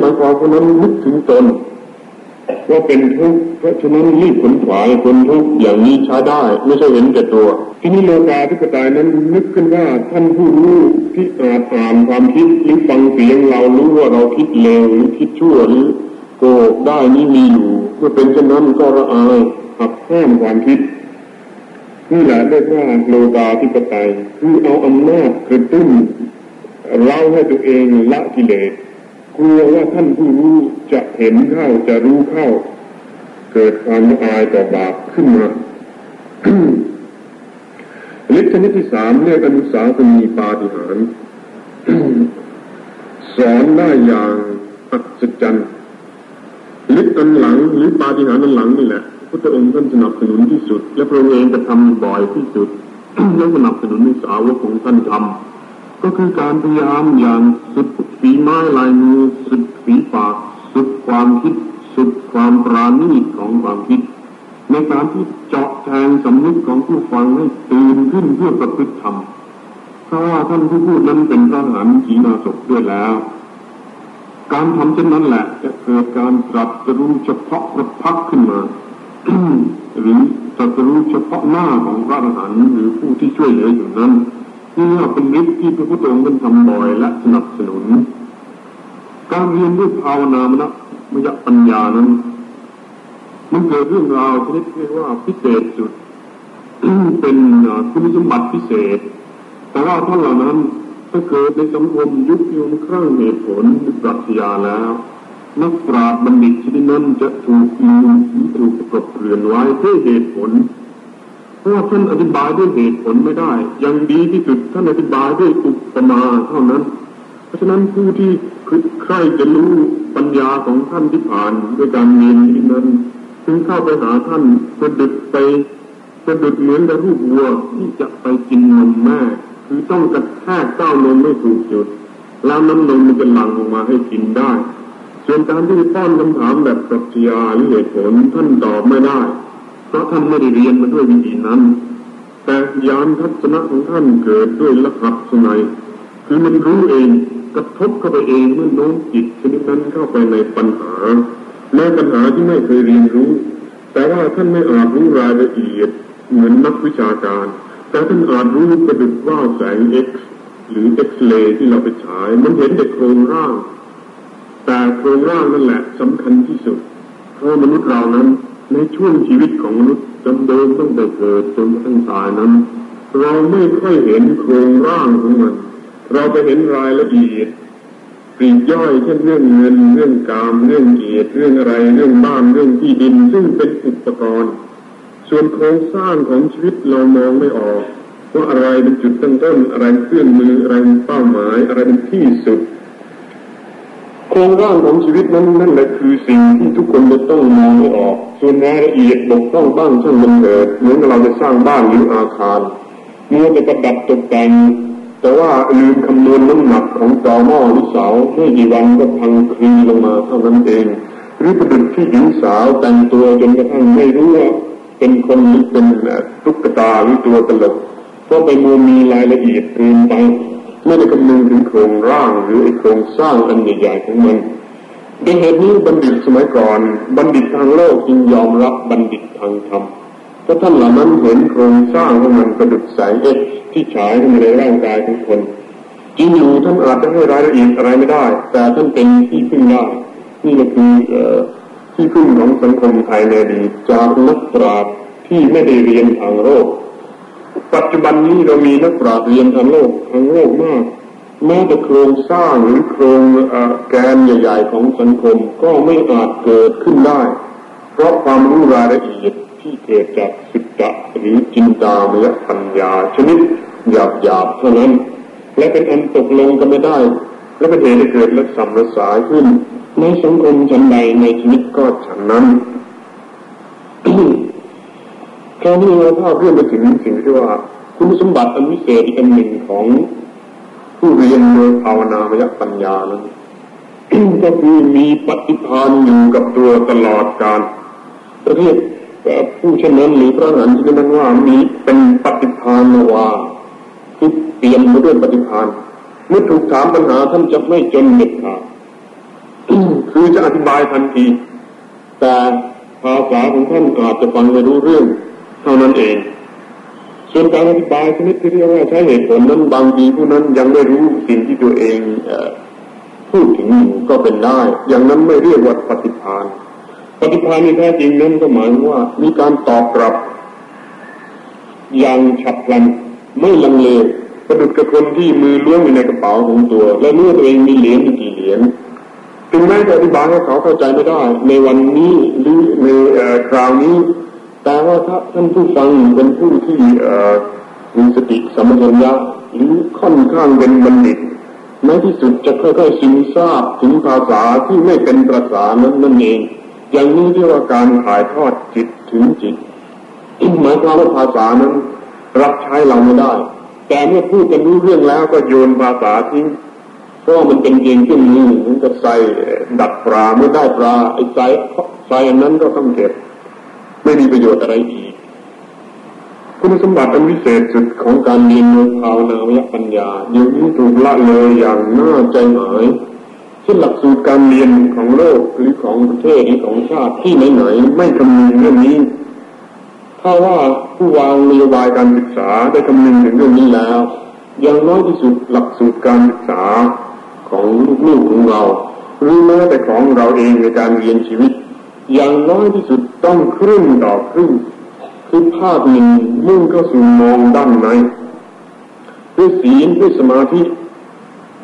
หมายความว่านั้นนึกถึงตนว่าเป็นทุกข์เพราะฉะนั้นรีบขนขวายคนทุกข์อย่างนี้ช้าได้ไม่ใช่เห็นแก่ตัว ทีนี้โลกาธิปไตยนั้นนึกขึ้นว่าท่านผู้รู้ที่อาจอ่านความคิดหรือฟังเสียงเรารู้ว่าเราคิดเลวหรือคิดชั่วหรือโกหกได้นี่มีอยู่เมื่อเป็นเช่นนั้นก็ละอายหักห้ามความคิดนี่แหละเรียกว่าโลกาธิปไตยคือเอาอำนาจกระตุ้นเล่าให้ตัวเองละกิเลส กลัวว่าท่านผู้รู้จะเห็นเข้าจะรู้เข้า เกิดความอายต่อบาปขึ้นมาฤทธิ์ชนิดที่สามเรียกอนุสาสนีปาฏิหารสอนได้อย่างอัศจรรย์ฤทธิ์อันหลังหรือปาฏิหาริย์อันหลังนี่แหละพุทธองค์ท่านสนับสนุนที่สุด และพระองค์เองจะทำบ่อยที่สุด และสนับสนุนในสาวกของท่านทำ ก็คือการพยายามอย่างสุดฝีไม้ลายมือสุดฝีปาก สุดความคิด สุดความปราณีตของความคิด ในการที่เจาะแทงสำนึกของผู้ฟังให้ตื่นขึ้นเพื่อประพฤติธรรมเพราะว่าท่านผู้พูดนั้นเป็นพระหานขีนาศด้วยแล้ว การทำเช่นนั้นแหละ จะเกิดการตรัสรู้เฉพาะประพักขึ้นมาหรือตรัสรู้เฉพาะหน้าของพระอรหันต์หรือผู้ที่ช่วยเหลืออยู่นั้น นี่เป็นฤทธิ์ที่พระพุทธองค์เป็นทำบ่อยและสนับสนุน การเรียนด้วยภาวนามนะมยปัญญานั้น มันเกิดเรื่องราวชนิดที่ว่าพิเศษสุดเป็นคุณสมบัติพิเศษ แต่ว่าท่านเหล่านั้นถ้าเกิดในสังคมยุคยงครั่องเหตุผลหรือปรัชญาแล้ว นักปราชญ์บัณฑิตชนิดนั้นจะถูกลืมถูกกลบเกลื่อนไว้ด้วยเหตุผล เพราะท่านอธิบายด้วยเหตุผลไม่ได้ยังดีที่สุดท่านอธิบายด้วยอุปมาเท่านั้น เพราะฉะนั้นผู้ที่ใครจะรู้ปัญญาของท่านที่ผ่านด้วยการเรียนที่นั้นถึงเข้าไปหาท่านประดุดไปประดุดเหมือนกับรูปวัวที่จะไปกินนมแม่คือต้องกระแทกเต้านมไม่ถูกจุด แล้วน้ำนมมันจะหลั่งออกมาให้กินได้ ส่วนการที่ป้อนคำถามแบบปรัชญาหรือเหตุผลท่านตอบไม่ได้ เพราะท่านไม่ได้เรียนมาด้วยวิธีนั้น แต่ยานทัศนะของท่านเกิดด้วยลักษณะสนัยคือมันรู้เองกระทบเข้าไปเองเมื่อโน้มจิตชนิดนั้นเข้าไปในปัญหาแม้ปัญหาที่ไม่เคยเรียนรู้ แต่ว่าท่านไม่อาจรู้รายละเอียดเหมือนนักวิชาการ แต่ท่านอาจรู้ประดุจว่าแสงเอ็กซ์หรือเอ็กซเรย์ที่เราไปฉาย มันเห็นแต่โครงร่าง แต่โครงร่างนั่นแหละสำคัญที่สุดเพราะมนุษย์เรานั้น ในช่วงชีวิตของมนุษย์จำเดิมตั้งแต่เกิดจนกระทั่งตายนั้น เราไม่ค่อยเห็นโครงร่างของมัน เราไปเห็นรายละเอียดปลีกย่อยเช่นเรื่องเงินเรื่องกามเรื่องเกียรติเรื่องอะไรเรื่องบ้านเรื่องที่ดิน ซึ่งเป็นอุปกรณ์ ส่วนโครงสร้างของชีวิตเรามองไม่ออกว่าอะไรเป็นจุดตั้งต้นอะไรเครื่องมืออะไรเป้าหมายอะไรเป็นที่สุด โครงร่างของชีวิตนั้นนั่นแหละคือสิ่งที่ทุกคนจะต้องมองให้ออก ส่วนรายละเอียดบกพร่องบ้างช่างมันเกิดเหมือนเราจะสร้างบ้านหรืออาคารมัวจะประดับตกแต่งแต่ว่าลืมคำนวณน้ำหนักของจอหม้อหรือเสาไม่กี่วันก็พังคลีลงมาเท่านั้นเอง หรือประดุจที่หญิงสาวแต่งตัวจนกระทั่งไม่รู้ว่าเป็นคนหรือเป็นตุ๊กตาหรือตัวตลกเพราะไปมัวมีรายละเอียดเกินไป ไม่ได้คำนึงถึงโครงร่างหรือไอโครงสร้างอันใหญ่ๆของมันด้วยเหตุนี้บัณฑิตสมัยก่อน บัณฑิตทางโลกจึงยอมรับบัณฑิตทางธรรมเพราะท่านเหล่านั้นเห็นโครงสร้างของมันประดุจแสงเอ็กที่ฉายเข้ามาในร่างกายของคนจริงอยู่ท่านอาจจะให้รายละเอียดอะไรไม่ได้ แต่ท่านเป็นที่พึ่งได้นี่ก็คือที่พึ่งของสังคมไทยในอดีตจากนักปราชญ์ที่ไม่ได้เรียนทางโลก ปัจจุบันนี้เรามีนักปราชญ์เรียนทางโลกทางโลกมากแม้แต่โครงสร้างหรือโครงแกนใหญ่ ๆ ของสังคมก็ไม่อาจเกิดขึ้นได้ เพราะความรู้รายละเอียดที่เกิดจากสิตะหรือจินตามยปัญญาชนิดหยาบๆเท่านั้น และเป็นอันตกลงกันไม่ได้ และเป็นเหตุให้เกิดและสัมรสายขึ้น ในสังคมชั้นใดในชีวิตก็ฉันนั้น คราวนี้เราภาเรื่องไปถึงสิ่งที่ว่าคุณสมบัติอันวิเศษอันหนึ่งของผู้เรียนโดยภาวนามยปัญญานั้นก็คือมีปฏิภาณอยู่กับตัวตลอดการประเทศผู้เช่นนั้นหรือพระหันที่นั้นว่ามีเป็นปฏิภาณวาคือเตรียมมาด้วยปฏิภาณเมื่อถูกถามปัญหาท่านจะไม่จนเด็ดขาดคือจะอธิบายทันที แต่ภาษาของท่านอาจจะฟังไม่รู้เรื่อง เท่านั้นเองส่วนการอธิบายชนิดที่เรียกว่าใช้เหตุผลนั้นบางทีผู้นั้นยังไม่รู้สิ่งที่ตัวเองพูดถึงอยู่ก็เป็นได้ อย่างนั้นไม่เรียกว่าปฏิภาณปฏิภาณในแท้จริงนั้นก็หมายว่ามีการตอบกลับ อย่างฉับพลันไม่ลังเลประดุดกับคนที่มือล้วงอยู่ในกระเป๋าของตัว และเมื่อตัวเองมีเหรียญกี่เหรียญถึงแม้จะอธิบายให้เขาเข้าใจไม่ได้ ในวันนี้หรือในคราวนี้ แต่ว่าถ้าท่านผู้ฟังเป็นผู้ที่มีสติสัมปชัญญะหรือค่อนข้างเป็นบัณฑิตในที่สุดจะค่อยๆซึมซาบถึงภาษาที่ไม่เป็นภาษานั้นนั่นเอง อย่างนี้เรียกว่าการถ่ายทอดจิตถึงจิตหมายความว่าภาษานั้น รับใช้เราไม่ได้ แต่เมื่อพูดกันรู้เรื่องแล้วก็โยนภาษาทิ้งเพราะมันเป็นเพียงเครื่องมือเหมือนกับใส่ดักปลาเมื่อได้ปลาไอ้ใส่ใส่อันนั้นก็ต้องเก็บ ไม่มีประโยชน์อะไรอีก คุณสมบัติอันวิเศษสุดของการเรียนรู้ภาวนาวิปัญญาเดี๋ยวนี้ถูกละเลยอย่างน่าใจหมายเช่นหลักสูตรการเรียนของโลกหรือของประเทศหรือของชาติที่ไหนๆไม่คำนึงเรื่องนี้ ถ้าว่าผู้วางนโยบายการศึกษาได้คำนึงถึงเรื่องนี้แล้วอย่างน้อยที่สุดหลักสูตรการศึกษาของลูกของเราหรือแม้แต่ของเราเองในการเรียนชีวิต อย่างน้อยที่สุด ต้องครึ่งต่อครึ่งคือภาคหนึ่งมุ่งเข้าสู่มองด้านในด้วยศีลด้วยสมาธิ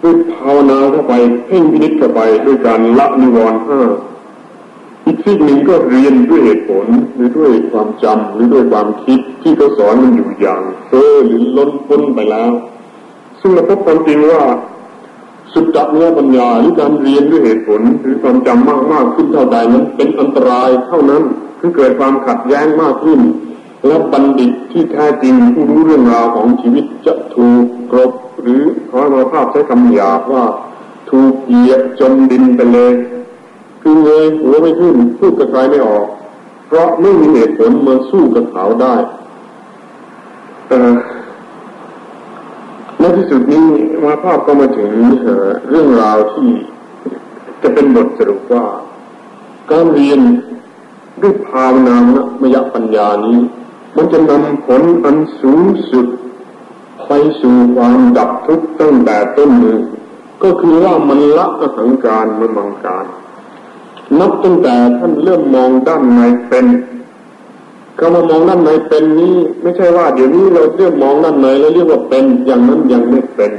ด้วยภาวนาเข้าไปเพ่งพินิจเข้าไปด้วยการละนิวรณ์ห้าอีกสิ่งหนึ่งก็เรียนด้วยเหตุผลหรือด้วยความจำหรือด้วยความคิดที่เขาสอนมันอยู่อย่างเฟ้อหรือล้นพ้นไปแล้ว ซึ่งเราพบความจริงว่าสุดจับเนื้อปัญญาหรือการเรียนด้วยเหตุผลหรือความจำมากมากขึ้นเท่าใดนั้นเป็นอันตรายเท่านั้น คือเกิดความขัดแย้งมากขึ้น และบัณฑิตที่แท้จริงผู้รู้เรื่องราวของชีวิตจะถูกกรบหรือขอมาภาพใช้คำหยาบว่าถูกเหยียบจนดินไปเลย คือเงยหัวไม่ขึ้นพูดกับใครไม่ออก เพราะไม่มีเหตุผลมาสู้กับเขาได้ในที่สุดนี้มาภาพก็มาถึงเรื่องราวที่จะเป็นบทสรุปว่า การเรียน ด้วยภาวนามยปัญญานี้ มันจะนำผลอันสูงสุดไปสู่ความดับทุกข์ตั้งแต่ต้นมือก็คือว่ามันละอหังการมันมังการนับตั้งแต่ท่านเริ่มมองด้านในเป็นคำว่ามองด้านในเป็นนี้ ไม่ใช่ว่า เดี๋ยวนี้เราเริ่มมองด้านในแล้วเรียกว่าเป็นอย่างนั้นยังไม่เป็น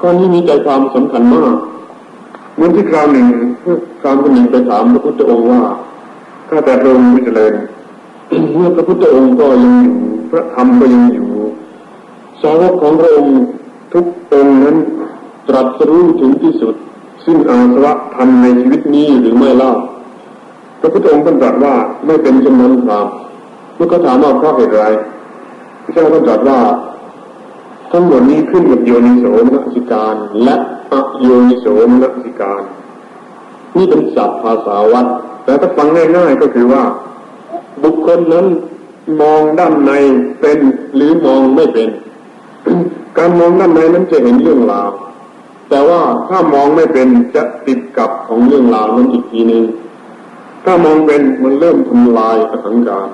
ข้อนี้มีใจความสำคัญมากเมื่อที่คราวหนึ่งคราวหนึ่งไปถามพระพุทธองค์ว่า ถ้าแต่พระองค์ไม่เจริญเมื่อพระพุทธองค์ก็ยังอยู่พระธรรมก็ยังอยู่ สาวกของพระองค์ทุกองค์นั้นตรัสรู้ถึงที่สุด ซึ่งอาสวะทำในชีวิตนี้หรือไม่เล่าพระพุทธองค์ตรัสว่าไม่เป็นเช่นนั้นครับเมื่อก็ถามว่าเพราะเหตุไรพระเจ้าก็ตรัสว่าทั้งหมดนี้ขึ้นกับโยนิโสมนสิการ และอโยนิโสมนสิการ นี่เป็นศัพท์ภาษาวัดแต่ถ้าฟังง่ายๆก็คือว่า บุคคลนั้นมองด้านในเป็นหรือมองไม่เป็น การมองด้านในนั้นจะเห็นเรื่องราว แต่ว่าถ้ามองไม่เป็นจะติดกับของเรื่องราวนั้นอีกทีหนึ่งถ้ามองเป็นมันเริ่มทำลายอสังการ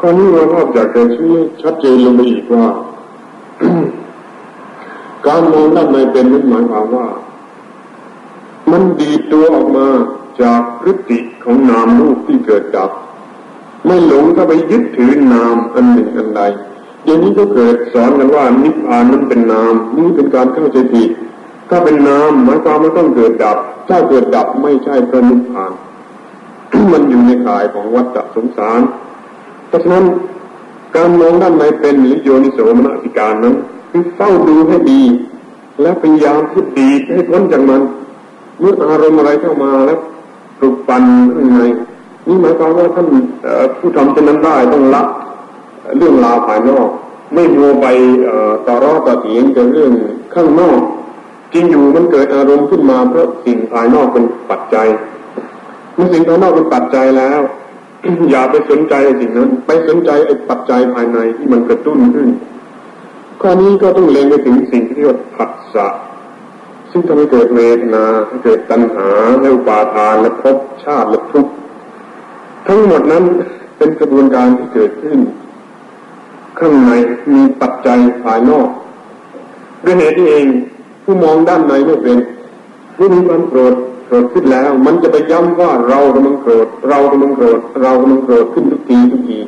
ข้อนี้เราภาพจากจะชี้ชัดเจนลงไปอีกว่า การมองด้านในเป็นนั้นหมายความว่า มันดีตัวออกมา จากพฤติของนามรูปที่เกิดดับ ไม่หลงเข้าไปยึดถือนามอันหนึ่งอันใดเดี๋ยวนี้ก็เกิดสอนกันว่านิพพานนั้นเป็นนามนี่เป็นการเข้าใจผิดถ้าเป็นนามหมายความว่าต้องเกิดดับ ถ้าเกิดดับไม่ใช่พระนิพพานมันอยู่ในข่ายของวัฏสงสารเพราะฉะนั้นการมองด้านในเป็นหรือโยนิโสมนสิการนั้น คือเฝ้าดูให้ดี และพยายามที่ดีให้พ้นจากมัน เมื่ออารมณ์อะไรเข้ามาแล้ว ปลุกปั่นยังไงนี่หมายความว่าท่านผู้ทำเช่นนั้นได้ต้องละเรื่องราวภายนอก ไม่มัวไปต่อรอต่อเถียงกับเรื่องข้างนอกจริงอยู่มันเกิดอารมณ์ขึ้นมาเพราะสิ่งภายนอกเป็นปัจจัยเมื่อสิ่งภายนอกเป็นปัจจัยแล้ว อย่าไปสนใจสิ่งนั้น ไปสนใจไอ้ปัจจัยภายในที่มันกระตุ้นขึ้นข้อนี้ก็ต้องเล็งไปถึงสิ่งที่เรียกว่าผัสสะ ซึ่งทำให้เกิดเวทนาให้เกิดตัณหาและอุปาทานและภพชาติและทุกข์ทั้งหมดนั้นเป็นกระบวนการที่เกิดขึ้น ข้างในมีปัจจัยภายนอกด้วยเหตุที่เองผู้มองด้านในไม่เป็นเมื่อมีความโกรธโกรธขึ้นแล้ว มันจะไปย้ำว่าเรากำลังโกรธ เรากำลังโกรธ เรากำลังโกรธขึ้นทุกทีทุกที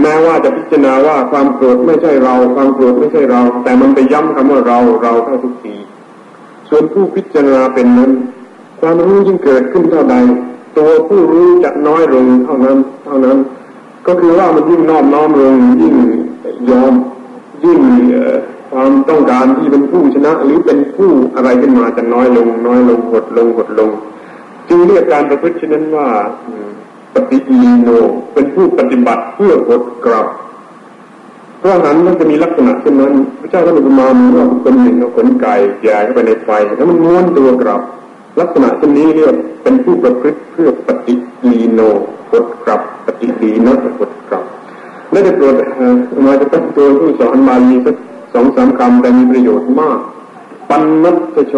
แม้ว่าจะพิจารณาว่าความโกรธไม่ใช่เรา ความโกรธไม่ใช่เรา แต่มันไปย้ำคำว่าเราเราเข้าทุกที ส่วนผู้พิจารณาเป็นนั้น ความรู้ยิ่งเกิดขึ้นเท่าใด ตัวผู้รู้จะน้อยลงเท่านั้น เท่านั้น ก็คือว่ามันยิ่งน้อมน้อมลงยิ่งยอมยิ่งความต้องการที่เป็นผู้ชนะ หรือเป็นผู้อะไรขึ้นมาจะน้อยลง น้อยลงหดลงหดลง จึงเรียกการประพฤติเช่นนั้นว่า ปฏิอีโน เป็นผู้ปฏิบัติเพื่อหดกลับ พราะนั้นมันจะมีลักษณะเช่นนั้น พระเจ้าท่านอุปมาเหมือนว่าคนหนึ่งเอาขนไก่แย่เข้าไปในไฟแล้วมันม้วนตัวกลับ ลักษณะเช่นนี้เรียกเป็นผู้ประพฤติเพื่อปฏิลีโนกดกลับ ปฏิลีโนกดกลับและจะโปรดมาจะเป็นตัวผู้สอนมาลีสักสองสามคำแต่มีประโยชน์มาก ปันนัตโช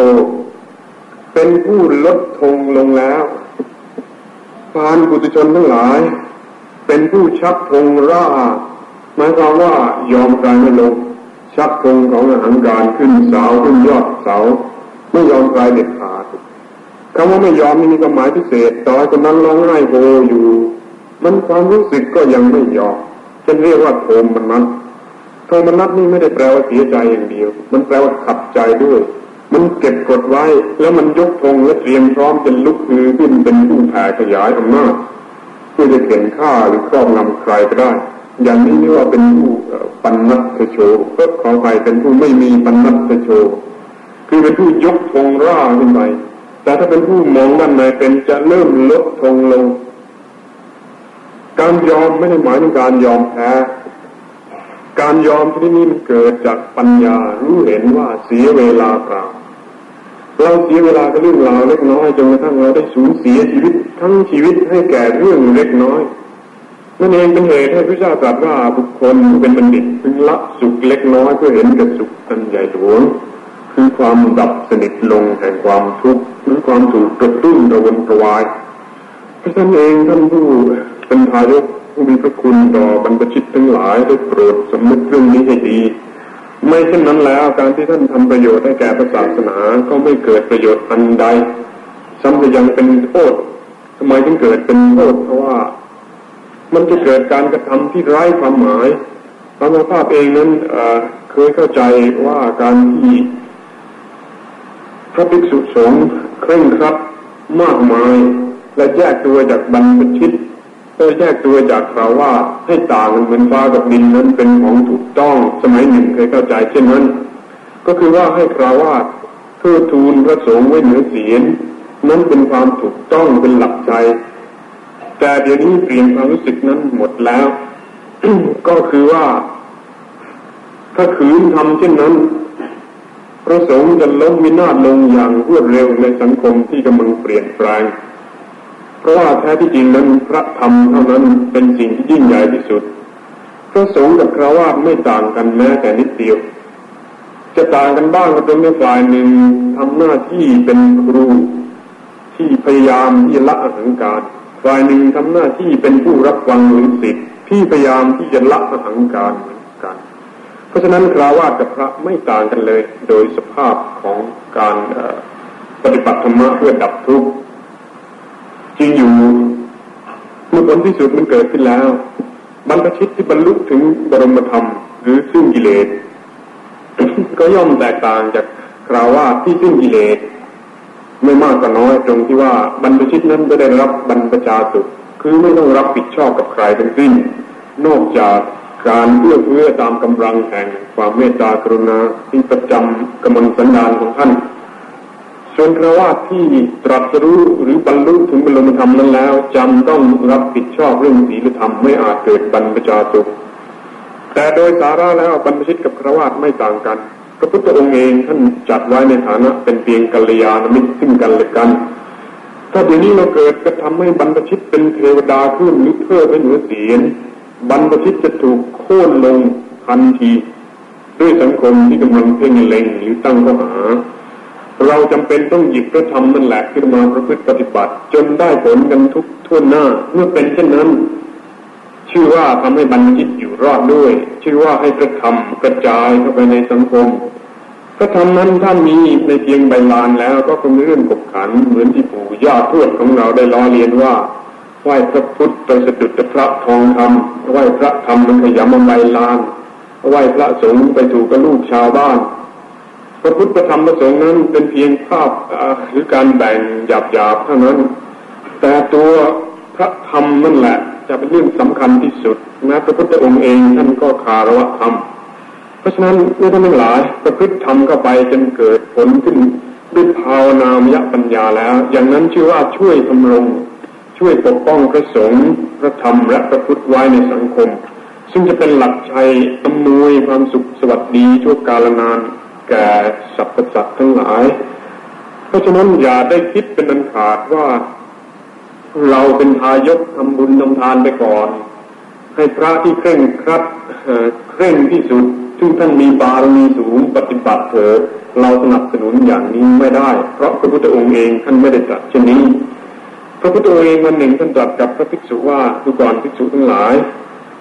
เป็นผู้ลดทงลงแล้วพานบุตรชนทั้งหลาย เป็นผู้ชักธงร่า มายความว่ายอมกายไม่ลงชักธงของอาหารการขึ้นเสาขึ้นยอดเสาไม่ยอมกายเด็ดขาดคำว่าไม่ยอมนี่มีความหมายพิเศษต่อให้คนนั้นร้องไห้โฮอยู่ มันความรู้สึกก็ยังไม่ยอมจะเรียกว่าโทมมันโทมนัดนี่ไม่ได้แปลว่าเสียใจอย่างเดียว มันแปลว่าขับใจด้วย มันเก็บกดไว้ แล้วมันยกธงและเตรียมพร้อมเป็นลุกคือขึ้นเป็นผู้แผ่ขยายอำนาจเพื่อจะเข็นฆ่าหรือครอบงำใครก็ได้ อย่างนี้เรียกว่าเป็นผู้ปันนัตโชก็ขอไปเป็นผู้ไม่มีปันนัตโชคือเป็นผู้ยกธงร่าขึ้นไปแต่ถ้าเป็นผู้มองด้านในเป็นจะเริ่มลดธงลง การยอมไม่ได้หมายถึงการยอมแพ้การยอมที่นี้มันเกิดจากปัญญารู้เห็นว่าเสียเวลาเปล่าเราเสียเวลากับเรื่องราวเล็กน้อยจนกระทั่งเราได้สูญเสียชีวิตทั้งชีวิตให้แก่เรื่องเล็กน้อย นั่นเองเป็นเหตุให้พระเจ้าตรัสว่าบุคคลเป็นบัณฑิตพึงละสุขเล็กน้อยเพื่อเห็นกับสุขอันใหญ่หลวงคือความดับสนิทลงแห่งความทุกข์หรือความถูกกระตุ้นระวนกระวายพราะฉะนั้นเองท่านผู้เป็นทายกผู้มีพระคุณต่อบรรพชิตทั้งหลายได้โปรดสมมติเรื่องนี้ให้ดี ไม่เช่นนั้นแล้วการที่ท่านทำประโยชน์ให้แก่ศาสนาก็ไม่เกิดประโยชน์อันใดซ้ำจะยังเป็นโทษทำไมถึงเกิดเป็นโทษเพราะว่า มันจะเกิดการกระทำที่ไร้ความหมายพระมภาพเองนั้นเคยเข้าใจว่าการที่พระภิกษุสงฆ์เคร่งครัดมากมาย และแยกตัวจากบรรพชิตเพื่อแยกตัวจากคราว่าให้ต่างกันเหมือนฟ้ากับดินนั้นเป็นของถูกต้องสมัยหนึ่งเคยเข้าใจเช่นนั้น ก็คือว่าให้คราวว่าเพื่อทูลพระสงฆ์ไว้เหนือเสียนนั้นเป็นความถูกต้องเป็นหลักใจ แต่เดี๋ยวนี้เปลี่ยนความรู้สึกนั้นหมดแล้ว ก็คือว่า ถ้าขืนทำเช่นนั้น พระสงฆ์จะล้มวินาศลงอย่างรวดเร็วในสังคมที่กำลังเปลี่ยนแปลงเพราะว่าแท้ที่จริงนั้นพระธรรมเท่านั้นเป็นสิ่งที่ยิ่งใหญ่ที่สุด พระสงฆ์กับคราวาสไม่ต่างกันแม้แต่นิดเดียว จะต่างกันบ้างก็ตรงที่ฝ่ายหนึ่งทำหน้าที่เป็นครูที่พยายามที่ละอหังการ ฝ่ายหนึ่งทำหน้าที่เป็นผู้รับฟังหรือสิทธิ์ที่พยายามที่จะละอหังการเหมือนกัน เพราะฉะนั้นคราวาสกับพระไม่ต่างกันเลย โดยสภาพของการปฏิบัติธรรมะเพื่อดับทุกข์จริงอยู่เมื่อผลที่สุดมันเกิดขึ้นแล้วบรรพชิตที่บรรลุถึงบรมธรรม หรือซึ่งกิเลสก็ย่อมแตกต่างจากคราวาสที่ซึ่งกิเลส ไม่มากก็น้อยตรงที่ว่าบรรพชิตนั้นจะได้รับบรรพชาสุข คือไม่ต้องรับผิดชอบกับใครทั้งสิ้น นอกจากการเอื้อเฟื้อตามกำลังแห่งความเมตตากรุณาที่ประจำกำลังสันดานของท่านส่วนพระว่าที่ตรัสรู้หรือบรรลุถึงบรมธรรมนั้นแล้วจำต้องรับผิดชอบเรื่องศีลธรรมไม่อาจเกิดบรรพชาสุข แต่โดยสาระแล้วบรรพชิตกับพระวาสไม่ต่างกัน พระพุทธองค์เองท่านจัดไว้ในฐานะเป็นเพียงกัลยาณมิตรซึ่งกันและกัน ถ้าเดี๋ยวนี้เราเกิดกระทำให้บรรพชิตเป็นเทวดาขึ้นหรือเพิ่มเป็นเหนือเสียนบรรพชิตจะถูกโค่นลงทันที ด้วยสังคมที่กำลังเพ่งเล็งหรือตั้งข้อหา เราจำเป็นต้องหยิบพระธรรมนั่นแหละขึ้นมาประพฤติปฏิบัติ จนได้ผลกันทุกทั่วหน้า เมื่อเป็นเช่นนั้น ชื่อว่าทำให้บรรจิตอยู่รอดด้วย ชื่อว่าให้พระธรรมกระจายเข้าไปในสังคม พระธรรมนั้นถ้านมีในเพียงใบลานแล้วก็เป็นเรื่องกบขันเหมือนที่ปู่ย่าทวดของเราได้ล้อเลียนว่าไหว้พระพุทธไปสะดุดพระทองคำไหว้พระธรรมมันขยำมาใบลานไหว้พระสงฆ์ไปถูกกับลูกชาวบ้าน พระพุทธธรรมประสงค์นั้นเป็นเพียงภาพหรือการแบ่งหยาบๆเท่านั้น แต่ตัวพระธรรมนั่นแหละ จะเป็นเรื่องสำคัญที่สุดแม้พระพุทธองค์เองท่านก็คารวะธรรม เพราะฉะนั้นเมื่อท่านทั้งหลายประพฤติธรรมเข้าไปจนเกิดผลขึ้นด้วยภาวนามยปัญญาแล้ว อย่างนั้นชื่อว่าช่วยทำรงช่วยปกป้องพระสงฆ์พระธรรมและพระพุทธไว้ในสังคม ซึ่งจะเป็นหลักชัยอำนวยความสุขสวัสดีชั่วกาลนานแก่สรรพสัตว์ทั้งหลาย เพราะฉะนั้นอย่าได้คิดเป็นอันขาดว่า เราเป็นทายกทำบุญทำทานไปก่อน ให้พระที่เคร่งครัดเคร่งที่สุดซึ่ท่านมีบารมีสูงปฏิบัติเถิดเราสนับสนุนอย่างนี้ไม่ได้ เพราะพระพุทธองค์เองท่านไม่ได้ตรัสเช่นนี้ พระพุทธองค์เองวันหนึ่งท่านตรัสกับพระภิกษุว่าดูก่อนภิกษุทั้งหลาย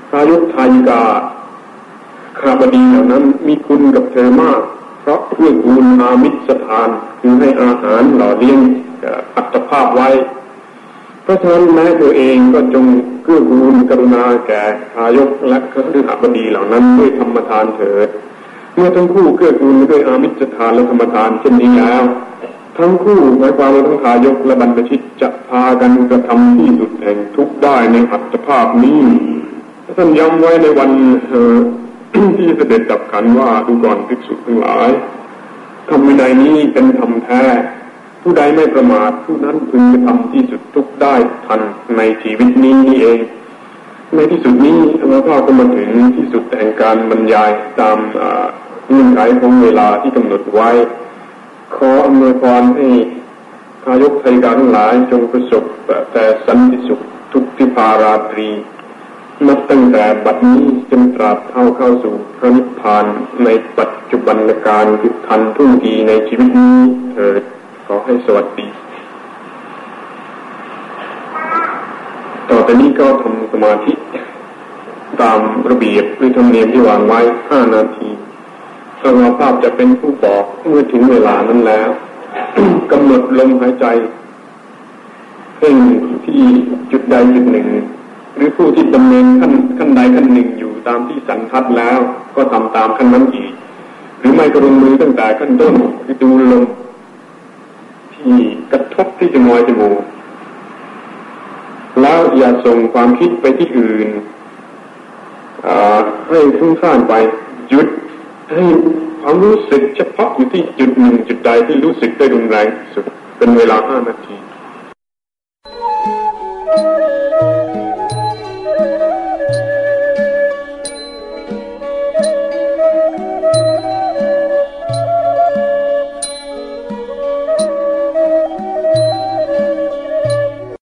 ทายกทายิกาคาบดีเหล่านั้นมีคุณกับเธอมาก เพราะเพื่อกูลอามิสถาน คือให้อาหารหล่อเลี้ยงอัตภาพไว้ ราะฉะนั้นแม้ตัวเองก็จงเกื้อกูลกรุณาแก่ทายกและคฤหบดีเหล่านั้นด้วยธรรมทานเถิด เมื่อทั้งคู่เกื้อกูลด้วยอามิสทานและธรรมทานเช่นนี้แล้ว ทั้งคู่หมายความว่าทั้งทายกและบรรพชิตจะพากันกระทำที่สุดแห่งทุกได้ในอัตภาพนี้ท่านย้ำไว้ในวันที่เสด็จดับขันว่าดูก่อนภิกษุทั้งหลายธรรมวินัยนี้เป็นธรรมแท้ ผู้ใดไม่ประมาทผู้นั้นพึงจะทำที่สุดทุกได้ทันในชีวิตนี้นี่เอง ในที่สุดนี้พระพ่อก็มาถึงที่สุดแห่งการบรรยายตามเงื่อนไขของเวลาที่กำหนดไว้ ขออำนวยพรให้ทายกไทยการทั้งหลายจงประสบแต่สันติสุขทุกทิพาราตรีนับตั้งแต่บัดนี้จนตราบเท่าเข้าสู่พระนิพพานในปัจจุบันการคือทันทุ่งทีในชีวิตนี้เถิด ขอให้สวัสดี ต่อแต่นี้ก็ทำสมาธิ ตามระเบียบหรือธรรมเนียมที่วางไว้ห้านาทีสมาภาพจะเป็นผู้บอกเมื่อถึงเวลานั้นแล้วกำหนดลมหายใจเพ่งที่จุดใดจุดหนึ่ง หรือผู้ที่ดำเนินขั้นขั้นใดขั้นหนึ่งอยู่ตามที่สันทัดแล้ว ก็ทำตามขั้นนั้นอีก หรือไม่ก็ลงมือตั้งแต่ขั้นต้นคือดูลมที่กระทบที่จมูกจมูกแล้วอย่าส่งความคิดไปที่อื่นให้ฟุ้งซ่านไปหยุดให้ความรู้สึกเฉพาะอยู่ที่จุดหนึ่งจุดใดที่รู้สึกได้รุนแรงสุดเป็นเวลาห้านาที